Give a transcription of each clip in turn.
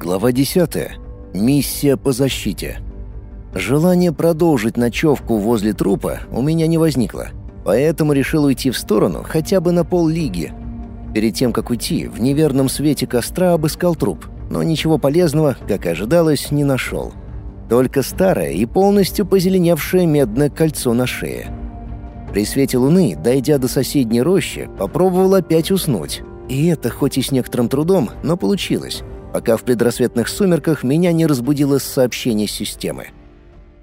Глава 10. Миссия по защите. Желание продолжить ночевку возле трупа у меня не возникло, поэтому решил уйти в сторону хотя бы на пол-лиги. Перед тем, как уйти, в неверном свете костра обыскал труп, но ничего полезного, как и ожидалось, не нашел. Только старое и полностью позеленевшее медное кольцо на шее. При свете луны, дойдя до соседней рощи, попробовал опять уснуть. И это хоть и с некоторым трудом, но получилось пока в предрассветных сумерках меня не разбудило сообщение системы.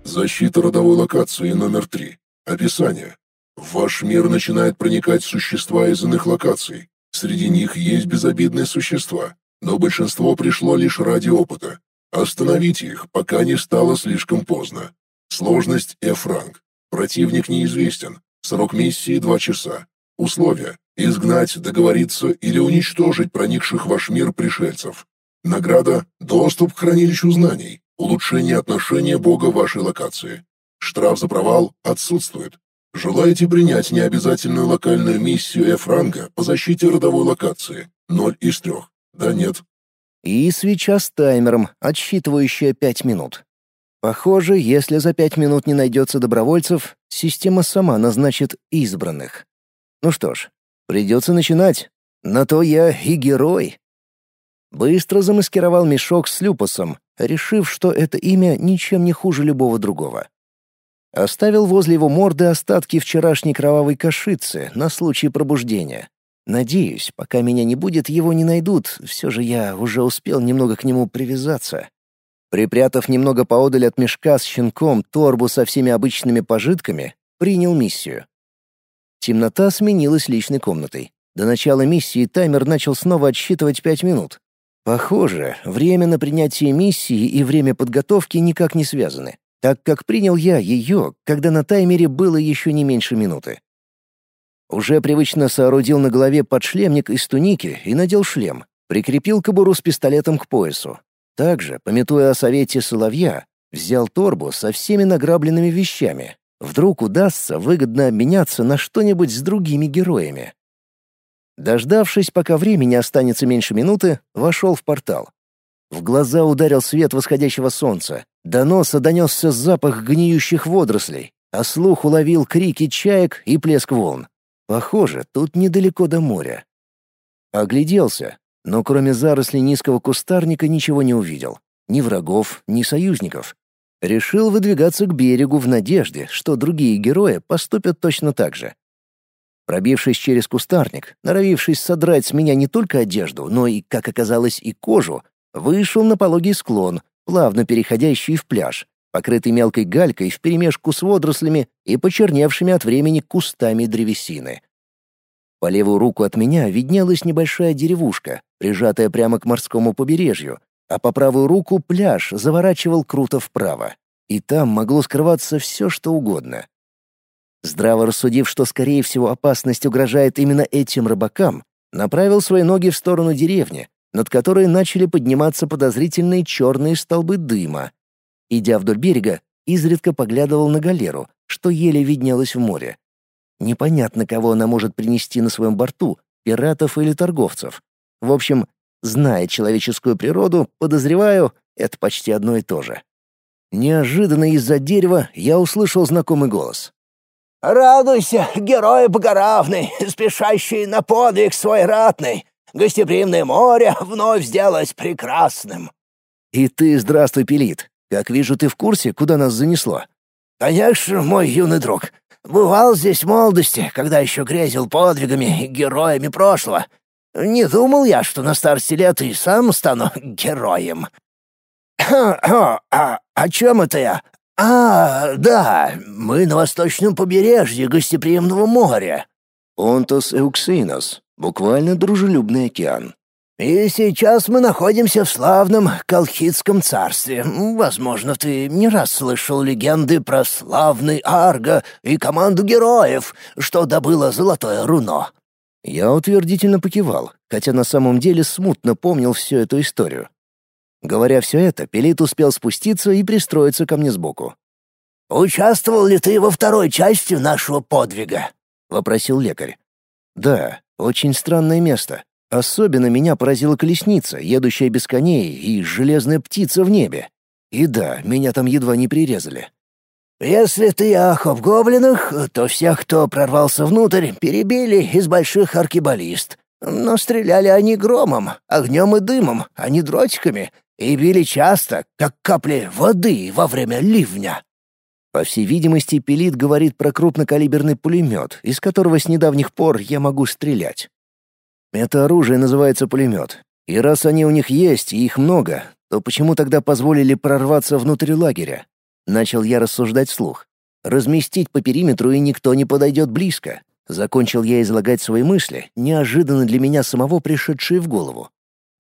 Защита родовой локации номер три. Описание. В ваш мир начинают проникать существа из иных локаций. Среди них есть безобидные существа, но большинство пришло лишь ради опыта. Остановите их, пока не стало слишком поздно. Сложность F-ранг. Противник неизвестен. Срок миссии два часа. Условия. Изгнать, договориться или уничтожить проникших в ваш мир пришельцев. Награда – доступ к хранилищу знаний, улучшение отношения Бога вашей локации. Штраф за провал отсутствует. Желаете принять необязательную локальную миссию F-ранга по защите родовой локации? Ноль из трех. Да, нет. И свеча с таймером, отсчитывающая пять минут. Похоже, если за пять минут не найдется добровольцев, система сама назначит избранных. Ну что ж, придется начинать. На то я и герой. Быстро замаскировал мешок с люпусом, решив, что это имя ничем не хуже любого другого. Оставил возле его морды остатки вчерашней кровавой кашицы на случай пробуждения. Надеюсь, пока меня не будет, его не найдут, все же я уже успел немного к нему привязаться. Припрятав немного поодаль от мешка с щенком торбу со всеми обычными пожитками, принял миссию. Темнота сменилась личной комнатой. До начала миссии таймер начал снова отсчитывать пять минут. Похоже, время на принятие миссии и время подготовки никак не связаны, так как принял я ее, когда на таймере было еще не меньше минуты. Уже привычно соорудил на голове подшлемник из туники и надел шлем, прикрепил кобуру с пистолетом к поясу. Также, пометуя о совете Соловья, взял торбу со всеми награбленными вещами. Вдруг удастся выгодно обменяться на что-нибудь с другими героями. Дождавшись, пока времени останется меньше минуты, вошел в портал. В глаза ударил свет восходящего солнца. До носа донесся запах гниющих водорослей, а слух уловил крики чаек и плеск волн. Похоже, тут недалеко до моря. Огляделся, но кроме зарослей низкого кустарника ничего не увидел. Ни врагов, ни союзников. Решил выдвигаться к берегу в надежде, что другие герои поступят точно так же. Пробившись через кустарник, норовившись содрать с меня не только одежду, но и, как оказалось, и кожу, вышел на пологий склон, плавно переходящий в пляж, покрытый мелкой галькой вперемешку с водорослями и почерневшими от времени кустами древесины. По левую руку от меня виднелась небольшая деревушка, прижатая прямо к морскому побережью, а по правую руку пляж заворачивал круто вправо. И там могло скрываться все, что угодно. Здраво рассудив, что, скорее всего, опасность угрожает именно этим рыбакам, направил свои ноги в сторону деревни, над которой начали подниматься подозрительные черные столбы дыма. Идя вдоль берега, изредка поглядывал на галеру, что еле виднелось в море. Непонятно, кого она может принести на своем борту, пиратов или торговцев. В общем, зная человеческую природу, подозреваю, это почти одно и то же. Неожиданно из-за дерева я услышал знакомый голос. Радуйся, герой богоравный, спешащий на подвиг свой ратный, гостеприимное море вновь сделать прекрасным. И ты здравствуй, Пелит. Как вижу, ты в курсе, куда нас занесло? Конечно, мой юный друг. Бывал здесь в молодости, когда еще грезил подвигами и героями прошлого. Не думал я, что на старости лет и сам стану героем. «А, о чем это я? «А, да, мы на восточном побережье гостеприимного моря». «Онтос Эуксинос, буквально дружелюбный океан». «И сейчас мы находимся в славном Колхидском царстве. Возможно, ты не раз слышал легенды про славный Арго и команду героев, что добыло золотое руно». Я утвердительно покивал, хотя на самом деле смутно помнил всю эту историю. Говоря все это, Пелит успел спуститься и пристроиться ко мне сбоку. «Участвовал ли ты во второй части нашего подвига?» — вопросил лекарь. «Да, очень странное место. Особенно меня поразила колесница, едущая без коней, и железная птица в небе. И да, меня там едва не прирезали. «Если ты ах об гоблинах, то всех, кто прорвался внутрь, перебили из больших аркибалист. Но стреляли они громом, огнем и дымом, а не дротиками, и били часто, как капли воды во время ливня». По всей видимости, Пелит говорит про крупнокалиберный пулемет, из которого с недавних пор я могу стрелять. Это оружие называется пулемет. И раз они у них есть, и их много, то почему тогда позволили прорваться внутрь лагеря? Начал я рассуждать вслух. Разместить по периметру, и никто не подойдет близко. Закончил я излагать свои мысли, неожиданно для меня самого пришедшие в голову.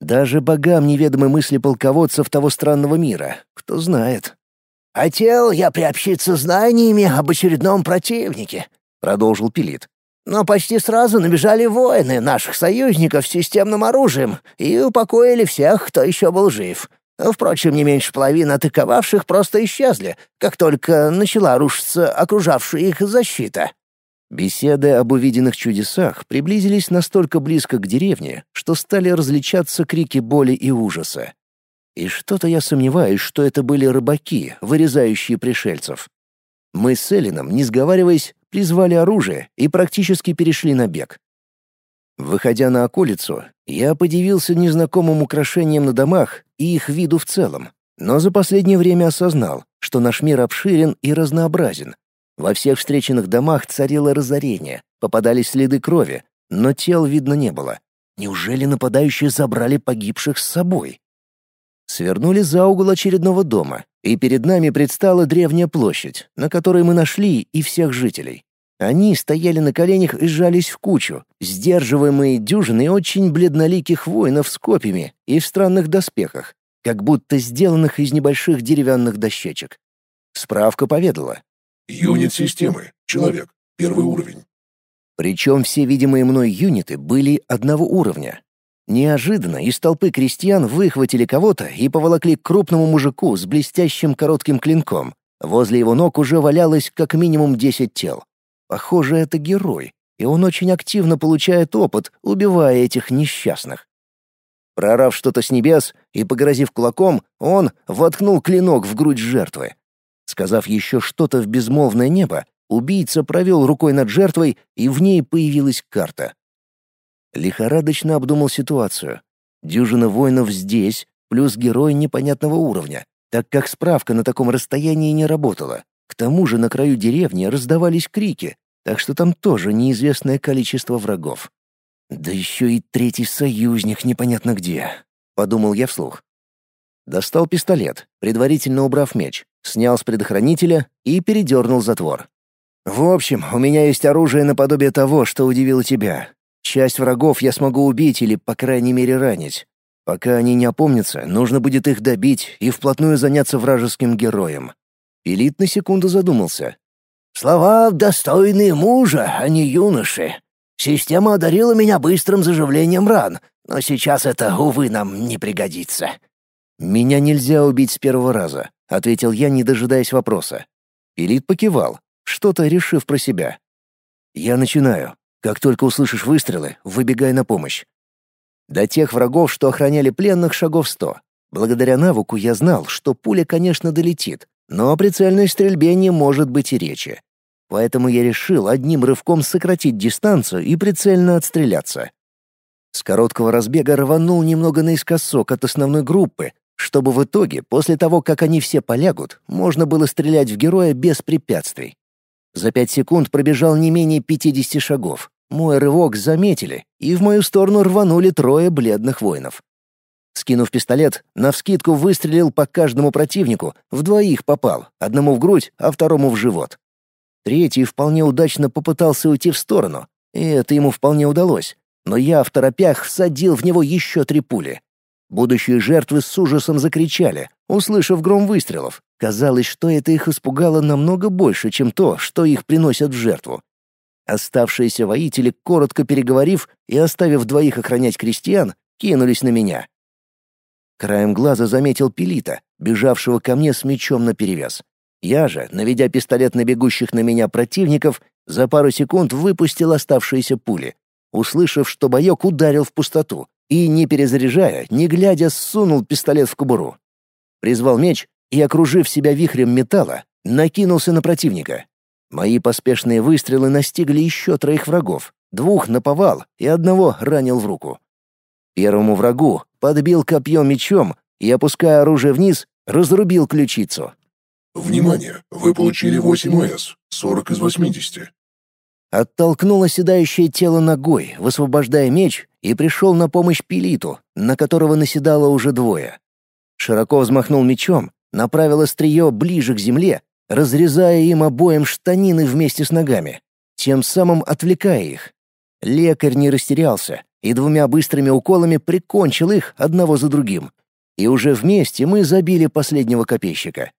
Даже богам неведомы мысли полководцев того странного мира. Кто знает. «Хотел я приобщиться знаниями об очередном противнике», — продолжил Пилит. «Но почти сразу набежали воины наших союзников с системным оружием и упокоили всех, кто еще был жив. Впрочем, не меньше половины атаковавших просто исчезли, как только начала рушиться окружавшая их защита». Беседы об увиденных чудесах приблизились настолько близко к деревне, что стали различаться крики боли и ужаса. И что-то я сомневаюсь, что это были рыбаки, вырезающие пришельцев. Мы с Элином, не сговариваясь, призвали оружие и практически перешли на бег. Выходя на околицу, я подивился незнакомым украшениям на домах и их виду в целом, но за последнее время осознал, что наш мир обширен и разнообразен. Во всех встреченных домах царило разорение, попадались следы крови, но тел видно не было. Неужели нападающие забрали погибших с собой? Свернули за угол очередного дома, и перед нами предстала древняя площадь, на которой мы нашли и всех жителей. Они стояли на коленях и сжались в кучу, сдерживаемые дюжиной очень бледноликих воинов с копьями и в странных доспехах, как будто сделанных из небольших деревянных дощечек. Справка поведала. «Юнит системы. Человек. Первый уровень». Причем все видимые мной юниты были одного уровня, Неожиданно из толпы крестьян выхватили кого-то и поволокли к крупному мужику с блестящим коротким клинком. Возле его ног уже валялось как минимум десять тел. Похоже, это герой, и он очень активно получает опыт, убивая этих несчастных. Прорав что-то с небес и погрозив кулаком, он воткнул клинок в грудь жертвы. Сказав еще что-то в безмолвное небо, убийца провел рукой над жертвой, и в ней появилась карта. Лихорадочно обдумал ситуацию. Дюжина воинов здесь, плюс герой непонятного уровня, так как справка на таком расстоянии не работала. К тому же на краю деревни раздавались крики, так что там тоже неизвестное количество врагов. «Да еще и третий союзник непонятно где», — подумал я вслух. Достал пистолет, предварительно убрав меч, снял с предохранителя и передернул затвор. «В общем, у меня есть оружие наподобие того, что удивило тебя. Часть врагов я смогу убить или, по крайней мере, ранить. Пока они не опомнятся, нужно будет их добить и вплотную заняться вражеским героем. Элит на секунду задумался. «Слова достойные мужа, а не юноши. Система одарила меня быстрым заживлением ран, но сейчас это, увы, нам не пригодится». «Меня нельзя убить с первого раза», — ответил я, не дожидаясь вопроса. Элит покивал, что-то решив про себя. «Я начинаю. Как только услышишь выстрелы, выбегай на помощь. До тех врагов, что охраняли пленных, шагов сто. Благодаря навыку я знал, что пуля, конечно, долетит, но о прицельной стрельбе не может быть и речи. Поэтому я решил одним рывком сократить дистанцию и прицельно отстреляться. С короткого разбега рванул немного наискосок от основной группы, чтобы в итоге, после того, как они все полягут, можно было стрелять в героя без препятствий. За пять секунд пробежал не менее пятидесяти шагов. Мой рывок заметили, и в мою сторону рванули трое бледных воинов. Скинув пистолет, навскидку выстрелил по каждому противнику, в двоих попал, одному в грудь, а второму в живот. Третий вполне удачно попытался уйти в сторону, и это ему вполне удалось, но я в торопях всадил в него еще три пули. Будущие жертвы с ужасом закричали, услышав гром выстрелов. Казалось, что это их испугало намного больше, чем то, что их приносят в жертву. Оставшиеся воители, коротко переговорив и оставив двоих охранять крестьян, кинулись на меня. Краем глаза заметил Пелита, бежавшего ко мне с мечом наперевес. Я же, наведя пистолет на бегущих на меня противников, за пару секунд выпустил оставшиеся пули. услышав, что боек ударил в пустоту, и, не перезаряжая, не глядя, сунул пистолет в кобуру. Призвал меч и, окружив себя вихрем металла, накинулся на противника. Мои поспешные выстрелы настигли еще троих врагов, двух наповал и одного ранил в руку. Первому врагу подбил копье мечом и, опуская оружие вниз, разрубил ключицу. Внимание! Вы получили 8 ОС, 40 из 80. Оттолкнул оседающее тело ногой, высвобождая меч, и пришел на помощь Пилиту, на которого наседало уже двое. Широко взмахнул мечом, направил острие ближе к земле, разрезая им обоим штанины вместе с ногами, тем самым отвлекая их. Лекарь не растерялся и двумя быстрыми уколами прикончил их одного за другим. И уже вместе мы забили последнего копейщика.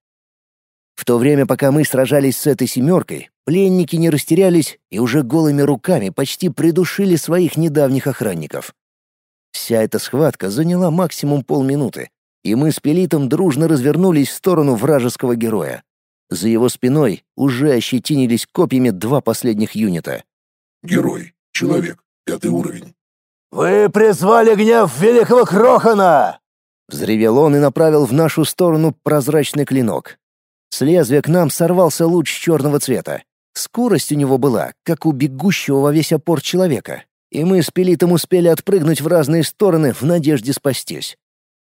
В то время, пока мы сражались с этой семеркой, пленники не растерялись и уже голыми руками почти придушили своих недавних охранников. Вся эта схватка заняла максимум полминуты, и мы с Пелитом дружно развернулись в сторону вражеского героя. За его спиной уже ощетинились копьями два последних юнита. Герой. Человек. Пятый уровень. «Вы призвали гнев великого Крохана!» Взревел он и направил в нашу сторону прозрачный клинок. С лезвия к нам сорвался луч черного цвета. Скорость у него была, как у бегущего во весь опор человека, и мы с Пелитом успели отпрыгнуть в разные стороны в надежде спастись.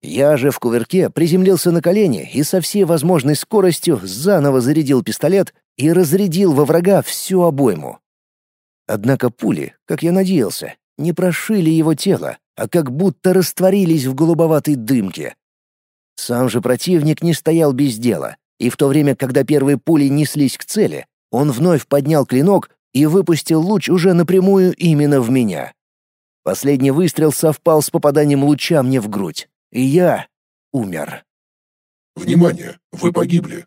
Я же в кувырке приземлился на колени и со всей возможной скоростью заново зарядил пистолет и разрядил во врага всю обойму. Однако пули, как я надеялся, не прошили его тело, а как будто растворились в голубоватой дымке. Сам же противник не стоял без дела, и в то время, когда первые пули неслись к цели, он вновь поднял клинок и выпустил луч уже напрямую именно в меня. Последний выстрел совпал с попаданием луча мне в грудь, и я умер. Внимание! Вы погибли.